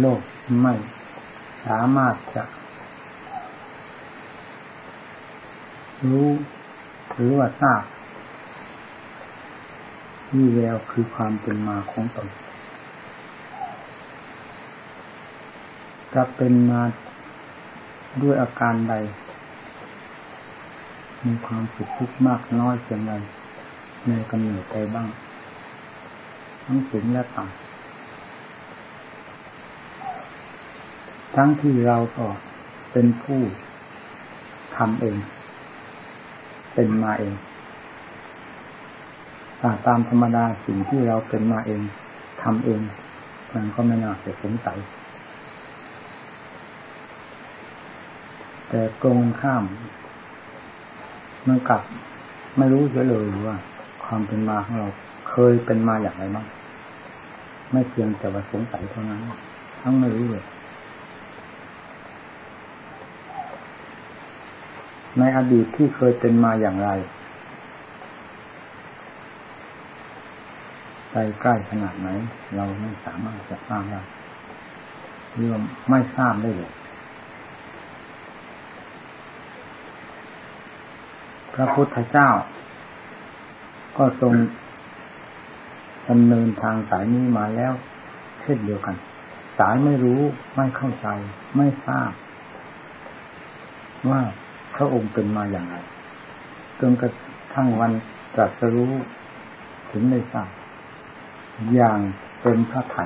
โลกไม่สามารถจะรู้หรือว่าทราบนี่แววคือความเป็นมาของตนจะเป็นมาด้วยอาการใด มีความสุขทุกข์มากน้อยเพียงไรในกำเนิดใดบ้าง ทั้งสูงและต่ำ ทั้งที่เราก็เป็นผู้ทำเอง เป็นมาเองตามธรรมดาสิ่งที่เราเป็นมาเองทำเอง มันก็ไม่น่าจะสงสัยแต่ตรงข้ามมันกลับ ไม่รู้เสียเลยว่า ความเป็นมาของเราเคยเป็นมาอย่างไรบ้างไม่เพียงแต่ว่าสงสัยเท่านั้น ทั้งไม่รู้เลย ในอดีตที่เคยเป็นมาอย่างไรใกล้ขนาดไหน เราไม่สามารถจะทราบได้เรื่องไม่ทราบได้เลยพระพุทธเจ้า ก็ทรงดำเนินทางสายนี้มาแล้ว เช่นเดียวกัน สายไม่รู้ไม่เข้าใจ ไม่ทราบ ว่า พระองค์เป็นมาอย่างไรจนกระทั่งวันตรัสรู้ถึงได้ทราบอย่างเป็นพระไถ่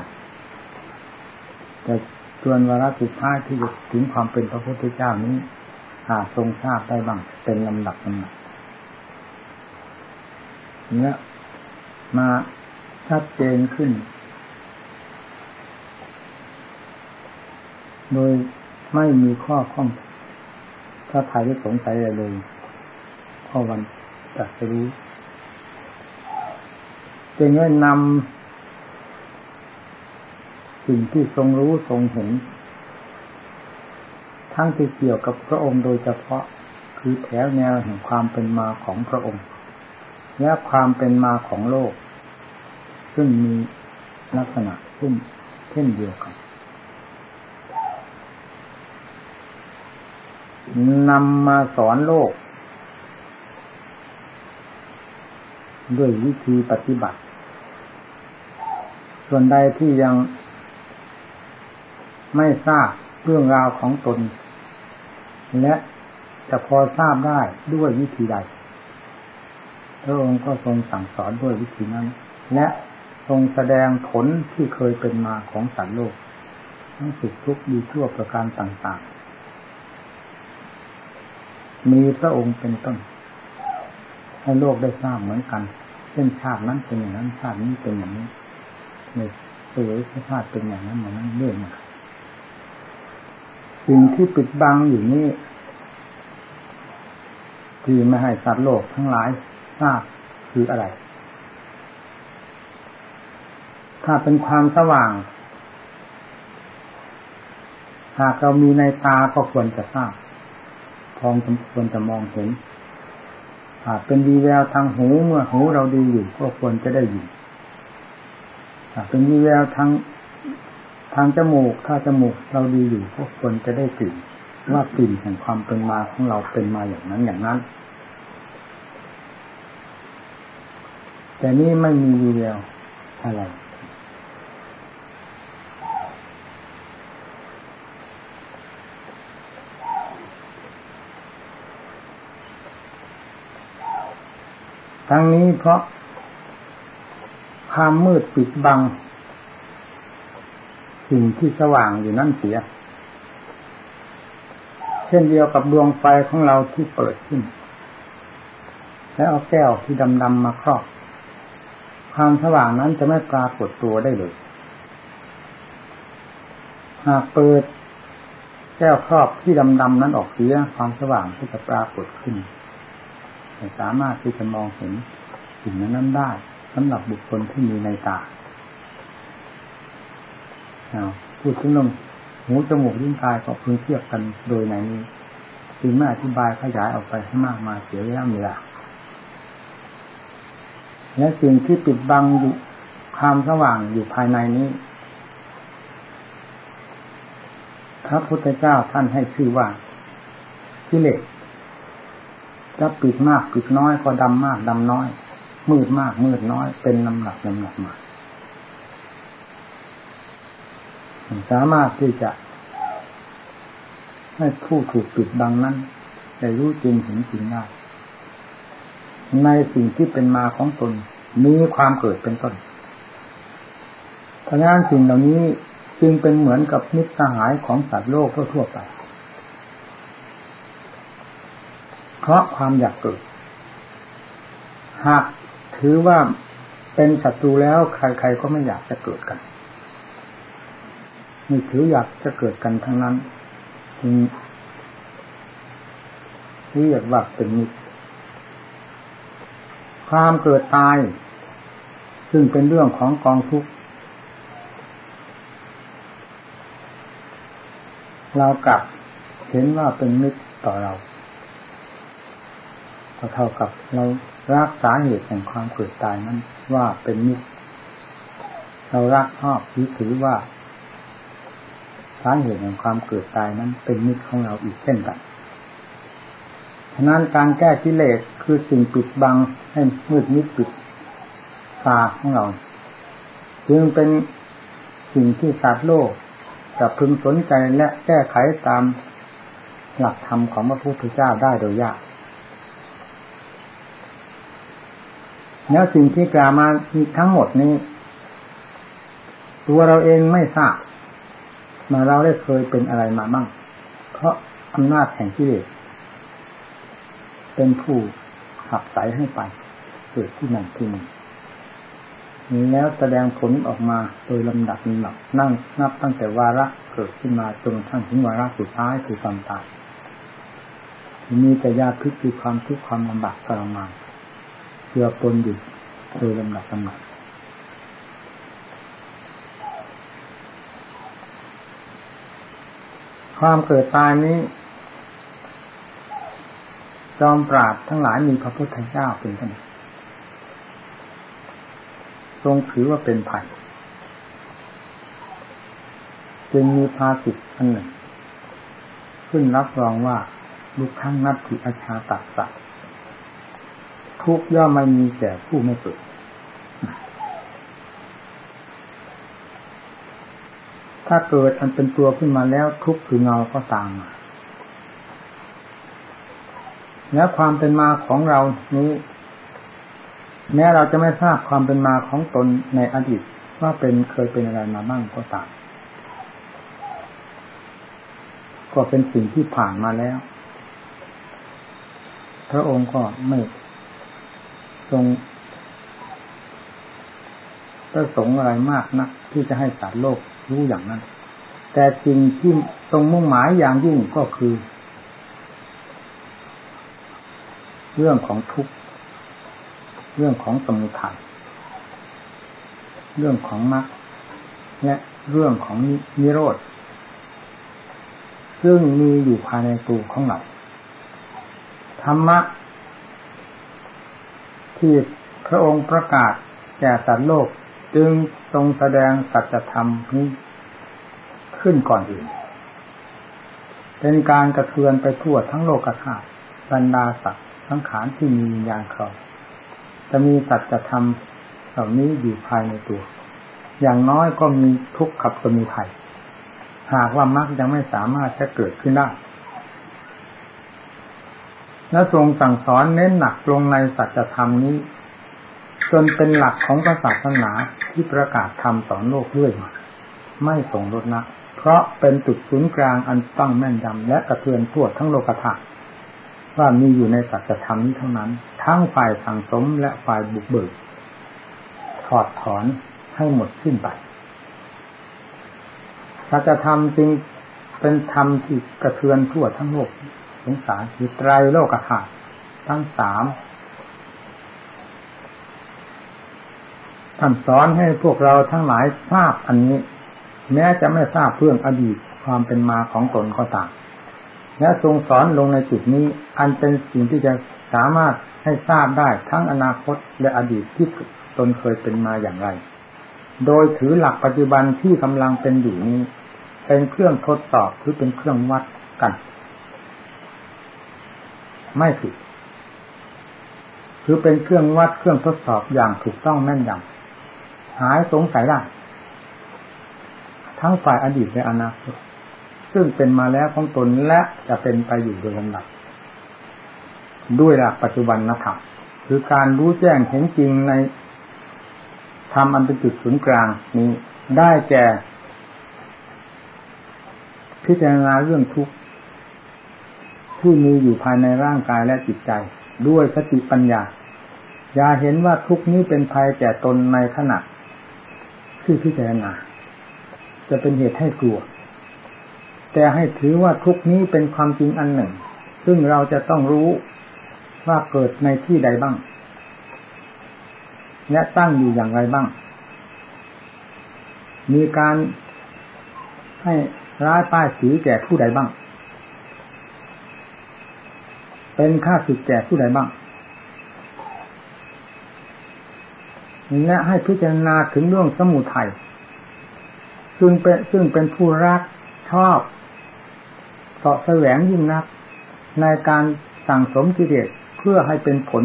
แต่ส่วนวาระสุดท้ายที่จะถึงความเป็นพระพุทธเจ้านี้หาทรงทราบได้บ้างเป็นลำดับลำดับเนี้ยมาชัดเจนขึ้น โดยไม่มีข้อข้อง ถ้าไทยได้สงสัยอะไรเลยข้อวันจัดรู้จึงได้นำสิ่งที่ทรงรู้ทรงเห็น ทั้งที่เกี่ยวกับพระองค์โดยเฉพาะคือแถวแนวแห่งความเป็นมาของพระองค์ และความเป็นมาของโลก ซึ่งมีลักษณะเช่นเช่นเดียวกัน นำมาสอนโลก ด้วยวิธีปฏิบัติ ส่วนใดที่ยังไม่ทราบเรื่องราวของตน และจะพอทราบได้ด้วยวิธีใดพระองค์ก็ทรงสั่งสอนด้วยวิธีนั้น และทรงแสดงผลที่เคยเป็นมาของสัตว์โลก ทั้งสุขทุกข์ดีชั่วประการต่าง ๆ มีพระองค์เป็นต้นให้โลกได้ทราบเหมือนกัน เช่นชาตินั้นเป็นอย่างนั้นชาตินี้เป็นอย่างนี้ในเสวยชาติเป็นอย่างนั้นเหมือนนั้นเรื่อยมาสิ่งที่ปิดบังอยู่นี่ที่ไม่ให้สัตว์โลกทั้งหลายทราบคืออะไร ถ้าเป็นความสว่าง หากเรามีในตาก็ควรจะทราบ พองควรจะมองเห็นหากเป็นวีแววทางหูเมื่อหูเราดีอยู่ก็ควรจะได้ยินหากเป็นวีแววทางทางจมูกถ้าจมูกเราดีอยู่ก็ควรจะได้กลิ่นว่ากลิ่นแห่งความเป็นมาของเราเป็นมาอย่างนั้นอย่างนั้น แต่นี่ไม่มีวีแววอะไร ทั้งนี้เพราะความมืดปิดบัง สิ่งที่สว่างอยู่นั่นเสีย เช่นเดียวกับดวงไฟของเราที่เปิดขึ้น แล้วเอาแก้วที่ดำๆมาครอบ ความสว่างนั้นจะไม่ปรากฏตัวได้เลย หากเปิดแก้วครอบที่ดำๆนั้นออกเสียความสว่างก็จะปรากฏขึ้น สามารถที่จะมองเห็นสิ่งนั้นได้สำหรับบุคคลที่มีในตาพูดถึงลงหูจมูกลิ้นกายก็พึงเทียบกันโดยในนี้จึงไม่อธิบายขยายออกไปให้มากมาเสียเวลาเวลาและสิ่งที่ปิดบังอยู่ความสว่างอยู่ภายในนี้พระพุทธเจ้าท่านให้ชื่อว่ากิเลส จะปิดมากปิดน้อยก็ดำมากดำน้อย มืดมากมืดน้อย เป็นลำหนักลำหนักมาสามารถที่จะ ให้ผู้ถูกปิดบังนั้นได้รู้จริงเห็นจริงได้ในสิ่งที่เป็นมาของตนมีความเกิดเป็นต้นเพราะงั้นสิ่งเหล่านี้จึงเป็นเหมือนกับมิตรสหายของสัตว์โลกทั่วไป เพราะความอยากเกิด หากถือว่าเป็นศัตรูแล้วใครๆก็ไม่อยากจะเกิดกันมีถืออยากจะเกิดกันทั้งนั้นจึงเรียกว่าเป็นมิตรความเกิดตาย ซึ่งเป็นเรื่องของกองทุกข์เรากลับเห็นว่าเป็นมิตรต่อเรา ก็เท่ากับเรารักสาเหตุแห่งความเกิดตายนั้น ว่าเป็นมิตรเรารักชอบยึดถือว่าสาเหตุแห่งความเกิดตายนั้น เป็นมิตรของเราอีกเช่นกันฉะนั้นการแก้กิเลสคือสิ่งปิดบังให้มืดมิดปิดตาของเรา จึงเป็นสิ่งที่สัตว์โลกจะพึงสนใจและแก้ไขตามหลักธรรมของพระพุทธเจ้าได้โดยยาก แล้วสิ่งที่กล่าวมาทั้งหมดนี้ ตัวเราเองไม่ทราบมาเราได้เคยเป็นอะไรมาบ้าง เพราะอำนาจแห่งกิเลสเป็นผู้ขับสายให้ไปเกิดที่นั่นที่นี่นี้แล้วแสดงผลออกมาโดยลำดับลำดับนั่งนับตั้งแต่วาระเกิดขึ้นมาจนทั้งถึงวาระสุดท้ายคือความตายมีแต่ยาพิษคือความทุกข์ความลำบากทรมาน เกือปนอยู่โดยลำดับลำดับความเกิดตายนี้ จอมปราดทั้งหลายมีพระพุทธเจ้าเป็นท่านทรงถือว่าเป็นภัยจึงมีภาสิทธิ์อันหนึ่ง ขึ้นรับรองว่าลุกข้างนัดถิอาชาตัดสัต ทุกย่อมไม่มีแก่ผู้ไม่เกิดถ้าเกิดอันเป็นตัวขึ้นมาแล้วทุกคือเงาก็ตามมาและความเป็นมาของเรานี้ แม้เราจะไม่ทราบความเป็นมาของตนในอดีตว่าเป็นเคยเป็นอะไรมาบ้างก็ตาม ก็เป็นสิ่งที่ผ่านมาแล้ว พระองค์ก็ไม่ ทรงประสงค์อะไรมากนะัก ที่จะให้สัตว์โลกรู้อย่างนั้น แต่สิ่งที่ตรงมุ่งหมายอย่างยิ่งก็คือ เรื่องของทุกข์เรื่องของสมุทัยเรื่องของมรรคและเรื่องของนิโรธ ซึ่งมีอยู่ภายในตัวของเราธรรมะ ที่พระองค์ประกาศแก่สัตว์โลก จึงทรงแสดงสัจธรรมนี้ขึ้นก่อนอื่น เป็นการกระเทือนไปทั่วทั้งโลกธาตุบรรดาสัตว์สังขารที่มีวิญญาณครองจะมีสัจธรรมเหล่านี้อยู่ภายในตัว อย่างน้อยก็มีทุกข์ขับสมุทัยหากว่ามรรคยังไม่สามารถจะเกิดขึ้นได้ และทรงสั่งสอนเน้นหนักลงในสัจธรรมนี้ จนเป็นหลักของศาสนาที่ประกาศธรรมสอนโลกเรื่อยมา ไม่ส่งลดนะเพราะเป็นจุดศูนย์กลางอันตั้งแม่นยำและกระเทือนทั่วทั้งโลกธาตุว่ามีอยู่ในสัจธรรมนี้เท่านั้น ทั้งฝ่ายสังสมและฝ่ายบุกเบิกถอดถอนให้หมดสิ้นไปสัจธรรมจึงเป็นธรรมที่กระเทือนทั่วทั้งโลก สงสารคือไตรโลกธาตุทั้งสามท่านสอนให้พวกเราทั้งหลายทราบอันนี้ แม้จะไม่ทราบเรื่องอดีตความเป็นมาของตนก็ตามและทรงสอนลงในจุดนี้ อันเป็นสิ่งที่จะสามารถให้ทราบได้ทั้งอนาคตและอดีตที่ตนเคยเป็นมาอย่างไร โดยถือหลักปัจจุบันที่กำลังเป็นอยู่นี้ เป็นเครื่องทดสอบหรือเป็นเครื่องวัดกัน ไม่ผิด คือเป็นเครื่องวัดเครื่องทดสอบอย่างถูกต้องแม่นยำหายสงสัยได้ ทั้งฝ่ายอดีตและอนาคตซึ่งเป็นมาแล้วของตนและจะเป็นไปอยู่โดยลำดับด้วยหลักปัจจุบันนะธรรมคือการรู้แจ้งเห็นจริงในธรรมอันเป็นจุดศูนย์กลางนี้ได้แก่ พิจารณาเรื่องทุกข์ ที่มีอยู่ภายในร่างกายและจิตใจ ด้วยสติปัญญา อย่าเห็นว่าทุกนี้เป็นภัยแก่ตนในขณะที่พิจารณาจะเป็นเหตุให้กลัว แต่ให้ถือว่าทุกนี้เป็นความจริงอันหนึ่ง ซึ่งเราจะต้องรู้ว่าเกิดในที่ใดบ้าง และตั้งอยู่อย่างไรบ้าง มีการให้ร้ายป้ายสีแก่ผู้ใดบ้าง เป็นค่าสึกแก่ผู้ใดบ้างและให้พิจารณาถึงเรื่องสมุทัยซึ่งเป็นซึ่งเป็นผู้รักชอบเสาะแสวงยิ่งนัก ในการสั่งสมกิเลสเพื่อให้เป็นผล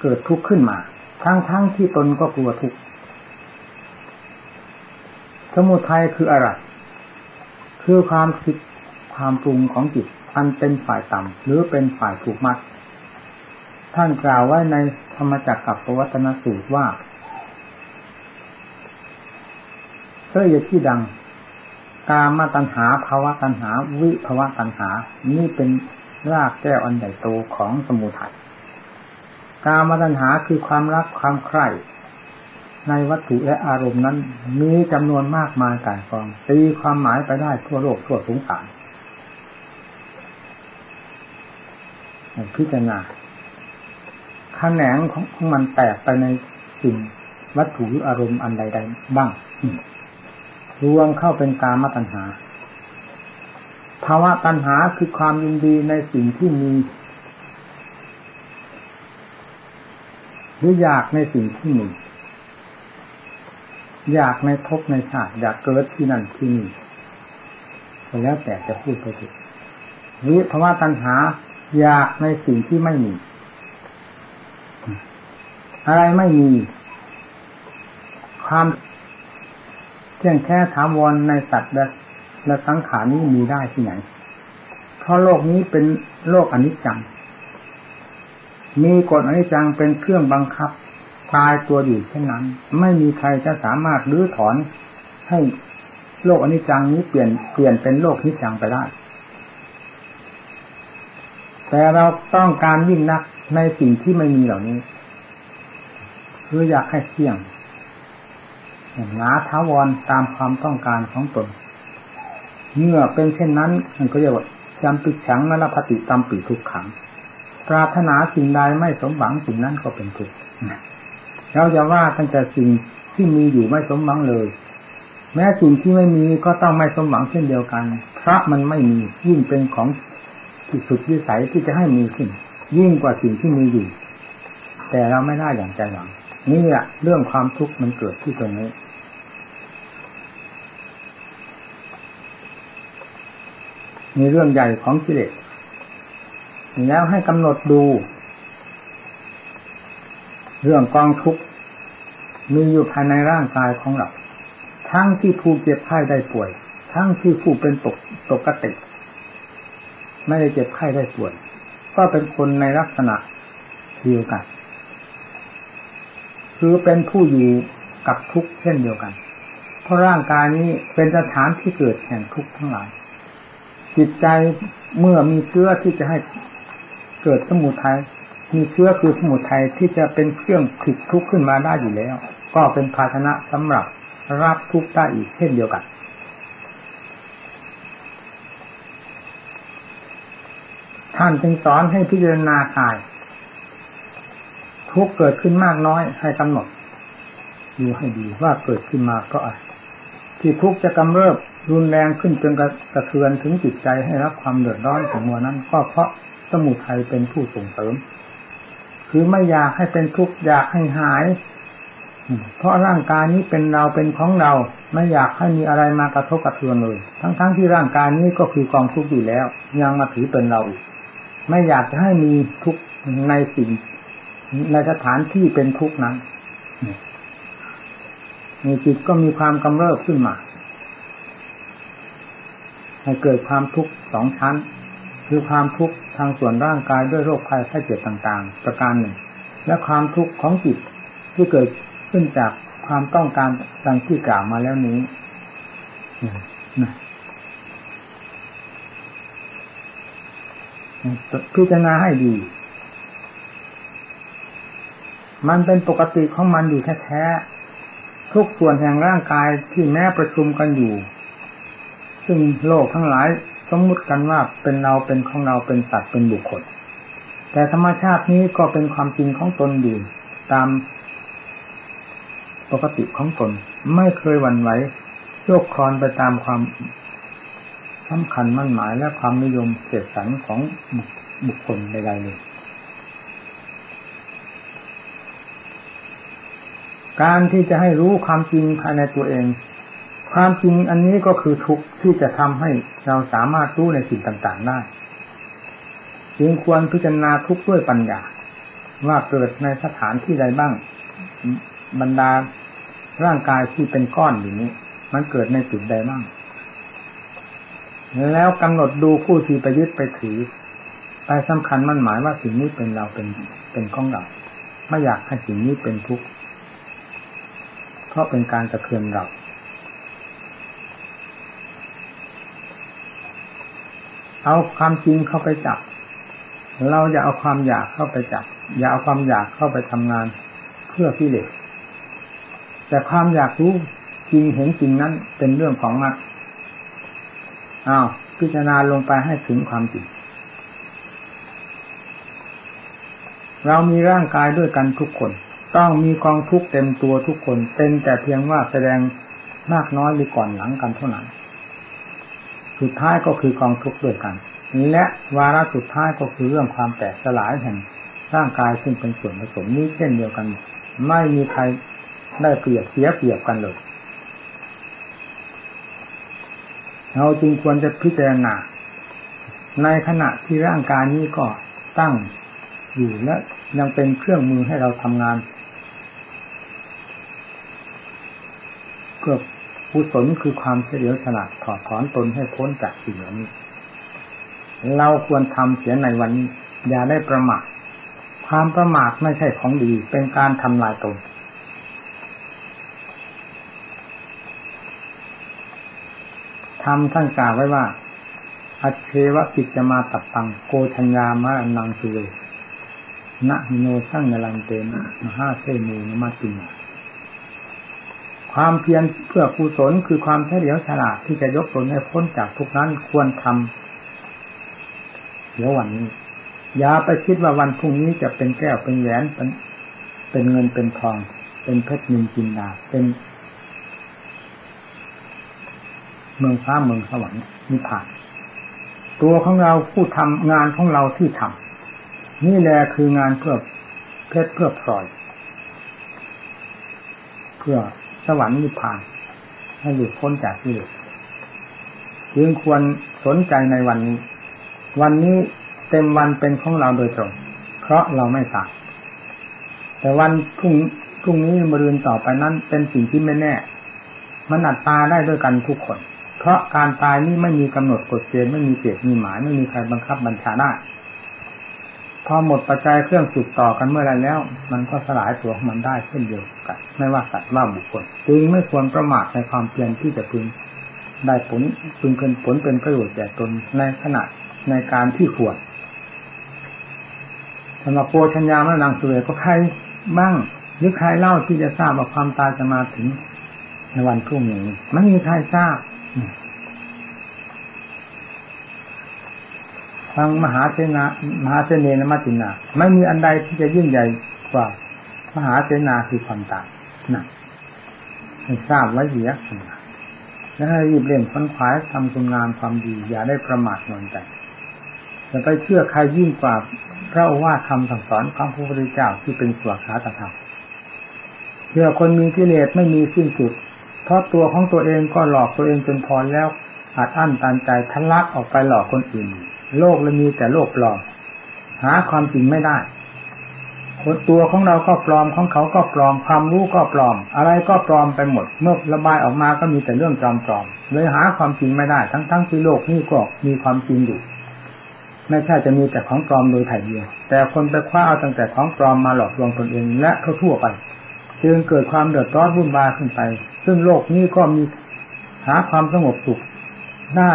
เกิดทุกข์ขึ้นมา ทั้งๆทที่ตนก็กลัวทุกข์สมุทัยคืออะไร คือความคิดความปรุงของจิต อันเป็นฝ่ายต่ำหรือเป็นฝ่ายถูกมัด ท่านกล่าวไว้ในธรรมจักรกับปวัตนสูตรว่าเรื่อที่ดัง กามาตัญหาภาวะตัญหา วิภาวะตัญหา นี่เป็นรากแก้วอันใหญ่โตของสมุทัยกามาตัญหาคือความรักความใคร่ในวัตถุและอารมณ์นั้น มีจำนวนมากมายกายกองตีความหมายไปได้ทั่วโลกทั่วสงสาร พิจารณาขแขนงของมันแตกไปในสิ่งวัตถุหรืออารมณ์อันใดๆบ้างรวมเข้าเป็นการมตัญหาภาวะตัญหาคือความยินดีในสิ่งที่มีหรืออยากในสิ่งที่มีอยากในภพในชาติอยากเกิดที่นั่นที่นี่แล้วแต่จะพูดไปถึงวิภาวะตัณหา อยากในสิ่งที่ไม่มี อะไรไม่มี ความเที่ยงแค่ถาวรในสัตว์และและสังขารนี้มีได้ที่ไหน เพราะโลกนี้เป็นโลกอนิจจัง มีกฎอนิจจังเป็นเครื่องบังคับตายตัวอยู่เช่นนั้น ไม่มีใครจะสามารถรื้อถอนให้โลกอนิจจังนี้เปลี่ยนเปลี่ยนเป็นโลกนิจจังไปได้ แต่เราต้องการยิ่งนักในสิ่งที่ไม่มีเหล่านี้ คืออยากให้เที่ยงหนาท้าวรตามความต้องการของตนเมื่อเป็นเช่นนั้นมันก็เรียกว่าจำปิดฉังนรพติตามปีทุกขัง ปรารถนาสิ่งใดไม่สมหวังสิ่งนั้นก็เป็นทุกข์เราจะว่าตั้งแต่สิ่งที่มีอยู่ไม่สมหวังเลย แม้สิ่งที่ไม่มีก็ต้องไม่สมหวังเช่นเดียวกัน พระมันไม่มียิ่งเป็นของ ที่สุดวิสัยที่จะให้มีขึ้น ยิ่งกว่าสิ่งที่มีอยู่ แต่เราไม่ได้อย่างใจหวัง นี่แหละเรื่องความทุกข์มันเกิดที่ตรงนี้มีเรื่องใหญ่ของกิเลสแล้วให้กำหนดดู เรื่องกองทุกข์มีอยู่ภายในร่างกายของเรา ทั้งที่ผู้เจ็บไข้ได้ป่วย ทั้งที่ผู้เป็นตกตกกติ ไม่ได้เจ็บไข้ได้ป่วย ก็เป็นคนในลักษณะเดียวกัน คือเป็นผู้อยู่กับทุกข์เช่นเดียวกัน เพราะร่างกายนี้เป็นสถานที่เกิดแห่งทุกข์ทั้งหลาย จิตใจเมื่อมีเชื้อที่จะให้เกิดสมุทัยมีเชื้อคือสมุทัยที่จะเป็นเครื่องผิดทุกข์ขึ้นมาได้อยู่แล้ว ก็เป็นภาชนะสำหรับรับทุกข์ได้อีกเช่นเดียวกัน ท่านจึงสอนให้พิจารณากาย ทุกเกิดขึ้นมากน้อยให้กำหนดดูให้ดีว่าเกิดขึ้นมาก็อะไรที่ทุกจะกำเริบรุนแรงขึ้นจนกระเทือนถึงจิตใจให้รับความเดือดร้อนของมัวนั้น ก็เพราะสมุทัยเป็นผู้ส่งเสริม คือไม่อยากให้เป็นทุกข์อยากให้หาย เพราะร่างกายนี้เป็นเราเป็นของเรา ไม่อยากให้มีอะไรมากระทบกระเทือนเลย ทั้งๆทที่ร่างกายนี้ก็คือกองทุกข์อยู่แล้ว ยังมาถือเป็นเราอีก ไม่อยากจะให้มีทุกข์ในสิ่ง ในสถานที่เป็นทุกข์นั้นมีจิตก็มีความกำเริบขึ้นมาให้เกิดความทุกข์สองชั้น คือความทุกข์ทางส่วนร่างกายด้วยโรคภัยไข้เจ็บต่างๆ ประการหนึ่ง และความทุกข์ของจิตที่เกิดขึ้นจากความต้องการดังที่กล่าวมาแล้วนี้ พิจารณาให้ดี มันเป็นปกติของมันอยู่แท้ๆทุกส่วนแห่งร่างกายที่แม้ประชุมกันอยู่ ซึ่งโลกทั้งหลายสมมุติกันว่าเป็นเราเป็นของเราเป็นสัตว์เป็นบุคคล แต่ธรรมชาตินี้ก็เป็นความจริงของตนอยู่ตามปกติของตนไม่เคยหวั่นไหวโยกคลอนไปตามความ สำคัญมั่นหมายและความนิยมเสกสรรของบุคคลใดๆเลยการที่จะให้รู้ความจริงภายในตัวเอง ความจริงอันนี้ก็คือทุกที่จะทำให้เราสามารถรู้ในสิ่งต่างๆได้จึงควรพิจารณาทุกด้วยปัญญา ว่าเกิดในสถานที่ใดบ้าง บรรดาร่างกายที่เป็นก้อนอยู่นี้ มันเกิดในจุดใดบ้าง แล้วกำหนดดูผู้ที่ไปยึดไปถือไปสำคัญมั่นหมายว่าสิ่งนี้เป็นเราเป็นเป็นของเราไม่อยากให้สิ่งนี้เป็นทุกข์เพราะเป็นการกระเทือนเราเอาความจริงเข้าไปจับ เราอย่าเอาความอยากเข้าไปจับ อย่าเอาความอยากเข้าไปทำงานเพื่อพิเลสแต่ความอยากรู้จริงเห็นจริงนั้นเป็นเรื่องของมรรค อ้าวพิจารณาลงไปให้ถึงความจริงเรามีร่างกายด้วยกันทุกคน ต้องมีกองทุกเต็มตัวทุกคนเป็นแต่เพียงว่าแสดงมากน้อยหรือก่อนหลังกันเท่านั้น สุดท้ายก็คือกองทุกด้วยกันและวาระสุดท้ายก็คือเรื่องความแตกสลายแห่งร่างกายซึ่งเป็นส่วนผสมนี้เช่นเดียวกัน ไม่มีใครได้เปรียบเสียเปรียบกันเลย เราจึงควรจะพิจารณา ในขณะที่ร่างกายนี้ก็ตั้งอยู่และยังเป็นเครื่องมือให้เราทำงานเพื่อกุศลคือความเฉลียวฉลาดถอดถอนตนให้พ้นจากสิ่งเหล่านี้ เราควรทำเสียในวันอย่าได้ประมาทความประมาทไม่ใช่ของดี เป็นการทำลายตน รมท่านกล่าวไว้ว่า อัเชวะกิจมาตัดตังโกชัญญามะนังสุเรนะหิโนสั่งนลังเตนะมหาเซมูนมาติมาความเพียรเพื่อกุศลคือความเฉลียวฉลาดที่จะยกตนให้พ้นจากทุกนั้นควรทำเดี๋ยววันนี้ อย่าไปคิดว่าวันพรุ่งนี้จะเป็นแก้วเป็นแหวนเป็นเป็นเงินเป็นทอง เป็นเพชรนินจินดาเป็น เมืองฟ้าเมืองสวรรค์นิพพาน ตัวของเราผู้ทำงานของเราที่ทำนี่แหละคืองานเพื่อเพชรเพื่อพลอย เพื่อสวรรค์นิพพานให้หลุดพ้นจากที่เหลือจึงควรสนใจในวันนี้ วันนี้เต็มวันเป็นของเราโดยตรง เพราะเราไม่ตายแต่วันพรุ่งพรุ่งนี้มรืนต่อไปนั้นเป็นสิ่งที่ไม่แน่ มันอัดตาได้ด้วยกันทุกคน เพราะการตายนี้ไม่มีกำหนดกฎเกณฑ์ไม่มีเจตมีหมายไม่มีใครบังคับบัญชาได้พอหมดปัจจัยเครื่องสืบต่อกันเมื่อไรแล้ว มันก็สลายตัวของมันได้เช่นเดียวกัน ไม่ว่าสัตว์ว่าบุคคลจึงไม่ควรประมาทในความเพียรที่จะพึงได้ผลพึงเป็นผลเป็นประโยชน์แก่ตนในขณะในการที่ควรสำหรับโปชัญญามะนางสุเรก็ใครบ้างหรือใครเล่าที่จะทราบว่าความตายจะมาถึงในวันพรุ่งนี้ไม่มีใครทราบ ฟังมหาเสนามหาเสนนมัตินา ไม่มีอันใดที่จะยิ่งใหญ่กว่ามหาเสนาคือความตายนะให้ทราบไว้เสียแล้วให้รีบเร่งค้นคว้าทำคุณงามความดี อย่าได้ประมาทนอนใจอย่าไปเชื่อใครยิ่งกว่าพระว่าคำสั่งสอนของพระพุทธเจ้าที่เป็นสวขาตธรรมเพื่อคนมีกิเลสไม่มีสิ้นสุด เพราะตัวของตัวเองก็หลอกตัวเองจนพอแล้ว อาจอั้นตันใจทะลักออกไปหลอกคนอื่น โลกเลยมีแต่โลกปลอม หาความจริงไม่ได้คนตัวของเราก็ปลอมของเขาก็ปลอมความรู้ก็ปลอม อะไรก็ปลอมไปหมด เมื่อระบายออกมาก็มีแต่เรื่องปลอมปลอมเลยหาความจริงไม่ได้ ทั้งทั้งที่โลกนี้ก็มีความจริงอยู่ไม่ใช่จะมีแต่ของปลอมโดยถ่ายเดียว แต่คนไปคว้าเอาตั้งแต่ของปลอมมาหลอกลวงตนเองและทั่วไป จึงเกิดความเดือดร้อนวุ่นวายขึ้นไป ซึ่งโลกนี้ก็มีหาความสงบสุขได้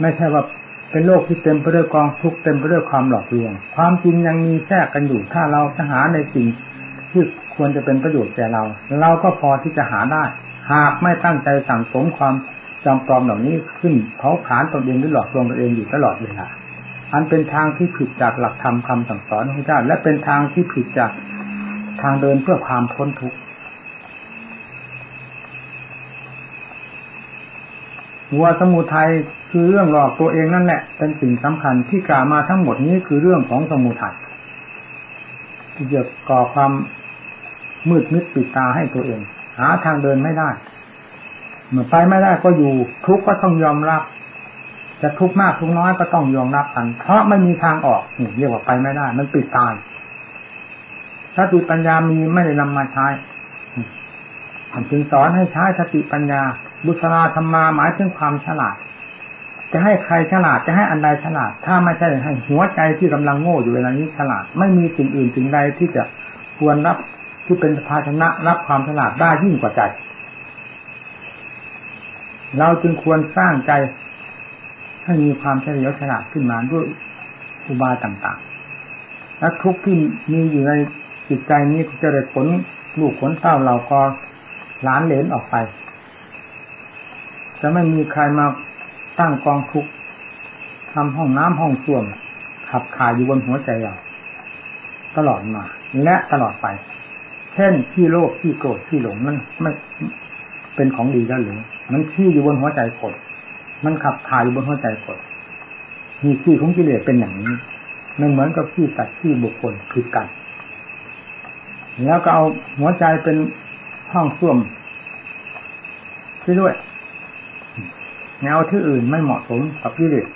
ไม่ใช่ว่าเป็นโลกที่เต็มไปด้วยกองทุกข์เต็มไปด้วยความหลอกลวง ความจริงยังมีแทรกกันอยู่ ถ้าเราจะหาในสิ่งที่ควรจะเป็นประโยชน์แก่เรา เราก็พอที่จะหาได้ หากไม่ตั้งใจสั่งสมความจำปลอมเหล่านี้ขึ้นเผาผลาญตนเองหรือหลอกลวงตนเองอยู่ตลอดเวลาอันเป็นทางที่ผิดจากหลักธรรมคำสั่งสอนของพระเจ้า และเป็นทางที่ผิดจากทางเดินเพื่อความพ้นทุกข์ วัวสมุทัยคือเรื่องหลอกตัวเองนั่นแหละเป็นสิ่งสำคัญที่กล่าวมาทั้งหมดนี้คือเรื่องของสมุทัยที่จะก่อความมืดมิดปิดตาให้ตัวเอง หาทางเดินไม่ได้เมื่อไปไม่ได้ก็อยู่ ทุกข์ก็ต้องยอมรับ จะทุกข์มากทุกข์น้อยก็ต้องยอมรับกัน เพราะไม่มีทางออกนี่เรียกว่าไปไม่ได้ มันปิดตายสติปัญญามีไม่ได้นำมาใช้ท่านจึงสอนให้ใช้สติปัญญา บุษราธรรมาหมายถึงความฉลาด จะให้ใครฉลาดจะให้อันใดฉลาด ถ้าไม่ใช่ให้หัวใจที่กำลังโง่อยู่เวลานี้ฉลาด ไม่มีสิ่งอื่นสิ่งใดที่จะควรรับที่เป็นภาชนะรับความฉลาดได้ยิ่งกว่าใจ เราจึงควรสร้างใจให้มีความเฉลียวฉลาดขึ้นมาด้วยอุบายต่างๆ และทุกที่มีอยู่ในจิตใจนี้จะได้ผลลูกผลเต้าเราก็ล้านเหลนออกไป จะไม่มีใครมาตั้งกองทุกข์ทำห้องน้ำห้องส้วมขับขายอยู่บนหัวใจเราตลอดมา และตลอดไป เช่นที่โลภที่โกรธที่หลงมันไม่เป็นของดีแล้วหรือมันขี้อยู่บนหัวใจกดมันขับถ่ายอยู่บนหัวใจกดมีขี้ของกิเลสเป็นอย่างนี้ไม่เหมือนกับขี้สัตว์ขี้บุคคลคือกัน แล้วก็เอาหัวใจเป็นห้องส้วมที่ด้วย แนวที่อื่นไม่เหมาะสมกับกิเลส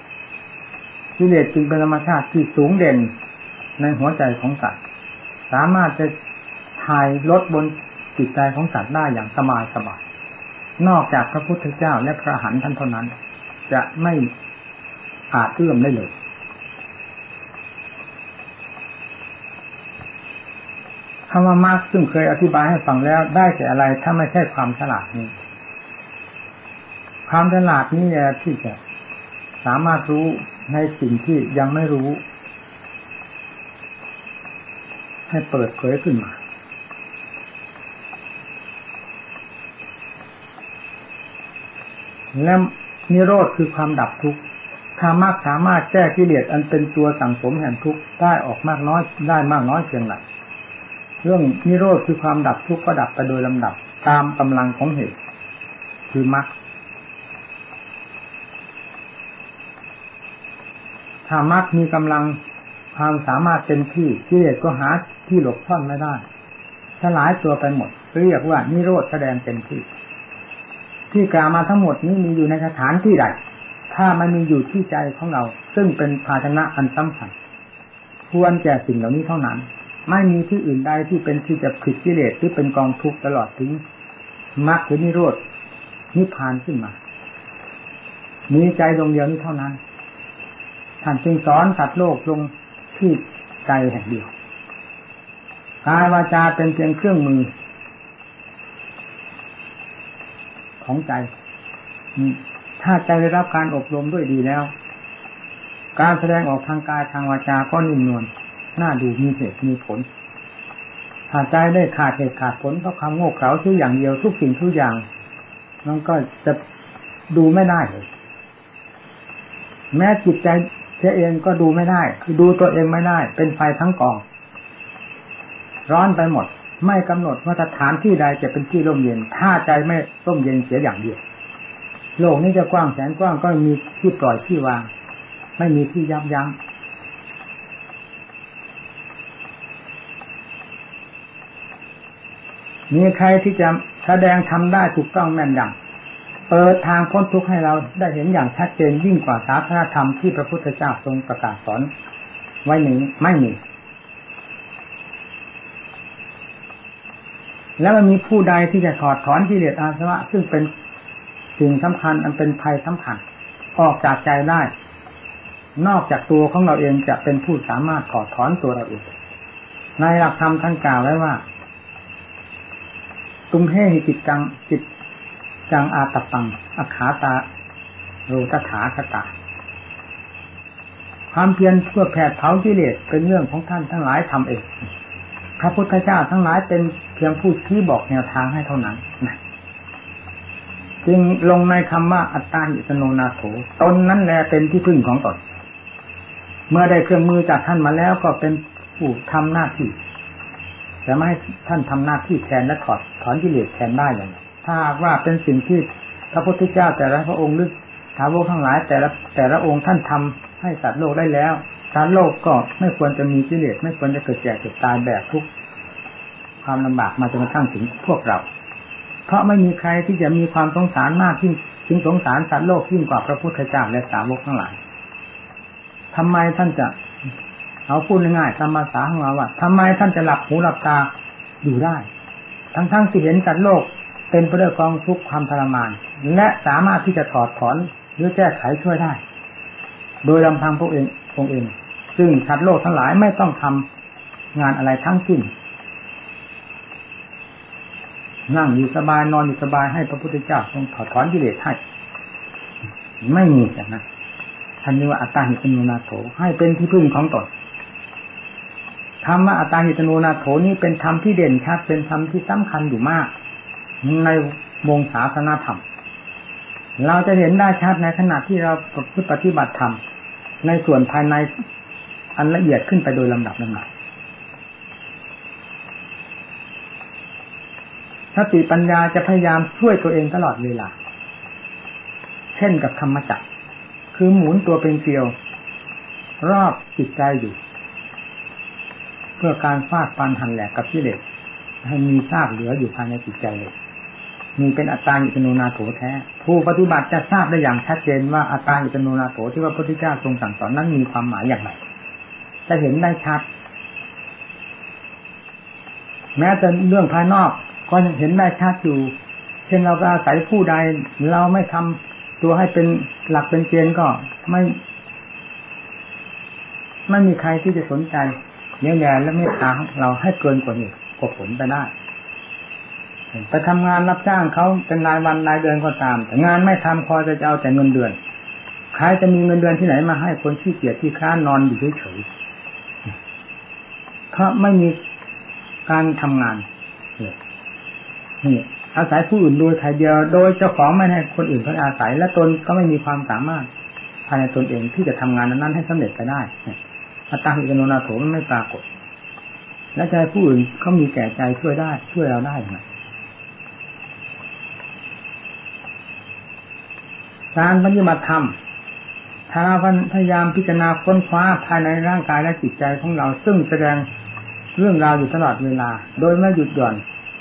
กิเลสจึงเป็นธรรมชาติที่สูงเด่นในหัวใจของสัตว์สามารถจะถ่ายลดบนจิตใจของสัตว์ได้อย่างสบายสบายนอกจากพระพุทธเจ้าและพระหันท่านเท่านั้น จะไม่อาจเอื้อมได้เลย คำว่ามากซึ่งเคยอธิบายให้ฟังแล้วได้แต่อะไรถ้าไม่ใช่ความฉลาดนี้ ความฉลาดนี้แหละที่จะสามารถรู้ในสิ่งที่ยังไม่รู้ ให้เปิดเผยขึ้นมา และนิโรธคือความดับทุกข์ถ้ามากสามารถแก้กิเลสอันเป็นตัวสั่งสมแห่งทุกข์ได้ออกมากน้อยได้มากน้อยเพียงไรเรื่องนิโรธคือความดับทุกข์ก็ดับไปโดยลำดับตามกำลังของเหตุ คือมรรค ถ้ามรรคมีกำลังความสามารถเต็มที่กิเลสก็หาที่หลบซ่อนไม่ได้สลายตัวไปหมด เรียกว่านิโรธแสดงเต็มที่ ที่กล่าวมาทั้งหมดนี้มีอยู่ในสถานที่ใดถ้ามันมีอยู่ที่ใจของเรา ซึ่งเป็นภาชนะอันสำคัญควรแก่สิ่งเหล่านี้เท่านั้น ไม่มีที่อื่นใดที่เป็นที่จะผิดกิเลสที่เป็นกองทุกข์ตลอดถึงมรรคหรือนิโรธนิพพานขึ้นมา มีใจดวงเดียวนี้เท่านั้น ท่านจึงสอนสัตว์โลกลงที่ใจแห่งเดียวกายวาจาเป็นเพียงเครื่องมือ ของใจ ถ้าใจได้รับการอบรมด้วยดีแล้ว การแสดงออกทางกายทางวาจาก็นิ่มนวลน่าดูมีเหตุมีผลหากใจได้ขาดเหตุขาดผลเพราะความโง่เขลาทุกอย่างเดียวทุกสิ่งทุกอย่างมันก็จะดูไม่ได้เลย แม้จิตใจ สียเองก็ดูไม่ได้ คือดูตัวเองไม่ได้ เป็นไฟทั้งกอง ร้อนไปหมด ไม่กำหนดว่าสถานที่ใดจะเป็นที่ร่มเย็น ถ้าใจไม่ร่มเย็นเสียอย่างเดียว โลกนี้จะกว้างแสนกว้างก็มีที่ปล่อยที่วาง ไม่มีที่ยับยั้งมีใครที่จะแสดงทำได้ถูกต้องแม่นยำ เปิดทางพ้นทุกข์ให้เราได้เห็นอย่างชัดเจนยิ่งกว่าศาสนาธรรมที่พระพุทธเจ้าทรงประกาศสอนไว้นี้ไม่มี แล้วมันมีผู้ใดที่จะถอดถอนกิเลสอาสวะ ซึ่งเป็นสิ่งสำคัญอันเป็นภัยสำคัญ ออกจากใจได้ นอกจากตัวของเราเองจะเป็นผู้สามารถถอดถอนตัวเราเองในหลักธรรมท่านกล่าวไว้ว่าตุมเฮหิจิตจังจิต จังอาตปังอาขาตาโรตถาคตาความเพียรเพื่อแผดเผากิเลสเป็นเรื่องของท่านทั้งหลายทำเองพระพุทธเจ้าทั้งหลายเป็นเพียงผู้ชี้บอกแนวทางให้เท่านั้นนะจึงลงในคำว่าอัตตาหิสโนนาโถตนนั้นแหละเป็นที่พึ่งของตน เมื่อได้เครื่องมือจากท่านมาแล้วก็เป็นผู้ทำหน้าที่จะไม่ให้ท่านทำหน้าที่แทนและถอดถอนกิเลสแทนได้อย่างไร ถ้าว่าเป็นสิ่งที่พระพุทธเจ้าแต่ละพระองค์หรือท้าวกทั้งหลาย แต่ละแต่ละองค์ท่านทำให้สัตว์โลกได้แล้วสัตว์โลกก็ไม่ควรจะมีกิเลสไม่ควรจะเกิดแก่เกิดตายแบบทุกความลำบากมาจนกระทั่งถึงพวกเรา เพราะไม่มีใครที่จะมีความสงสารมากที่ถึงสงสารสัตว์โลกยิ่งกว่าพระพุทธเจ้าและสาวกทั้งหลายทำไมท่านจะเอาพูดง่ายๆตามาษาของเราว่าทำไมท่านจะหลับหูหลับตาอยู่ได้ ทั้งๆที่เห็นสัตว์โลก เป็นไปด้วยกองทุกข์ความทรมาน และสามารถที่จะถอดถอนหรือแก้ไขช่วยได้ โดยลำพังพวกเององเองซึ่งสัตว์โลกทั้งหลายไม่ต้องทำงานอะไรทั้งสิ้นนั่งอยู่สบายนอนอยู่สบายให้พระพุทธเจ้าทรงถอดถอนกิเลสให้ไม่มีแต่นะท่านเรียกว่าอัตตาหิตโนนาโถให้เป็นที่พึ่งของตนธรรมะอัตตาหิตโนนาโถนี้เป็นธรรมที่เด่นชัดเป็นธรรมที่สำคัญอยู่มาก ในวงศาสนาธรรม เราจะเห็นได้ชัดในขณะที่เราปฏิบัติธรรม ในส่วนภายในอันละเอียดขึ้นไปโดยลำดับลำดับสติปัญญาจะพยายามช่วยตัวเองตลอดเวลา เช่นกับธรรมจักร คือหมุนตัวเป็นเกลียว รอบจิตใจอยู่ เพื่อการฟาดฟันหันแหลกกับกิเลสให้มีซากเหลืออยู่ภายในจิตใจเลย มีเป็นอัตตาอิตโนนาโถแท้ ผู้ปฏิบัติจะทราบได้อย่างชัดเจนว่าอัตตาอิตโนนาโถที่ว่าพระพุทธเจ้าทรงสั่งสอนนั้นมีความหมายอย่างไรจะเห็นได้ชัด แม้แต่เรื่องภายนอกก็ยังเห็นได้ชัดอยู่ เช่นเราก็อาศัยผู้ใด เราไม่ทำตัวให้เป็นหลักเป็นเกณฑ์ก็ไม่ ไม่มีใครที่จะสนใจเลี้ยแย่และเมตตาเราให้เกินกว่านี้กว่าผลไปได้ ไปทำงานรับจ้างเขาเป็นรายวันรายเดือนก็ตาม แต่งานไม่ทำพอจะเอาแต่เงินเดือนใครจะมีเงินเดือนที่ไหนมาให้คนที่เกียจที่ค้านนอนอยู่เฉยๆเพราะไม่มีการทำงานเนี่อาศัยผู้อื่นโดยใครเดียวโดยเจ้าของไม่ให้คนอื่นเขาอาศัย และตนก็ไม่มีความสามารถภายในตนเองที่จะทำงานนั้นให้สำเร็จไปได้อัตตาหิกโนนาโถมันไม่ปรากฏ และใจผู้อื่นเขามีแก่ใจช่วยได้ ช่วยเราได้ไหม การปฏิบัติธรรมถ้าพยายามพิจารณาค้นคว้าภายในร่างกายและจิตใจของเรา ซึ่งแสดงเรื่องราวอยู่ตลอดเวลา โดยไม่หยุดหย่อน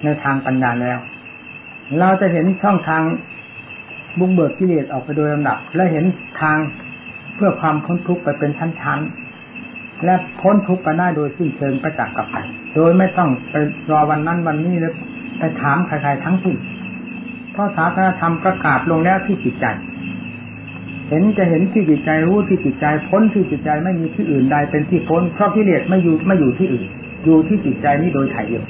ในทางปัญญาแล้ว เราจะเห็นช่องทางบุกเบิกกิเลสออกไปโดยลำดับ และเห็นทางเพื่อความพ้นทุกข์ไปเป็นชั้นๆ และพ้นทุกข์ไปได้โดยสิ้นเชิงประจักษ์กับใครโดยไม่ต้องไปรอวันนั้นวันนี้แล้วไปถามใครๆทั้งสิ้นเพราะศาสนาธรรมประกาศลงแล้วที่จิตใจ เห็นจะเห็นที่จิตใจรู้ที่จิตใจพ้นที่จิตใจไม่มีที่อื่นใดเป็นที่พ้นเพราะกิเลสไม่อยู่ไม่อยู่ที่อื่น อยู่ที่จิตใจนี้โดยถ่ายเดียว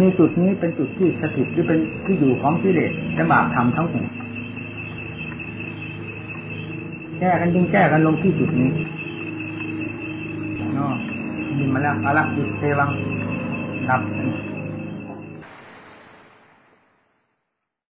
มีจุดนี้เป็นจุดที่สถิตที่เป็นที่อยู่ของกิเลสและบาปธรรมทั้งหมดแก้กันจึงแก้กันลงที่จุดนี้เนาะมีมาแล้วอาลักจิตเทวังดับ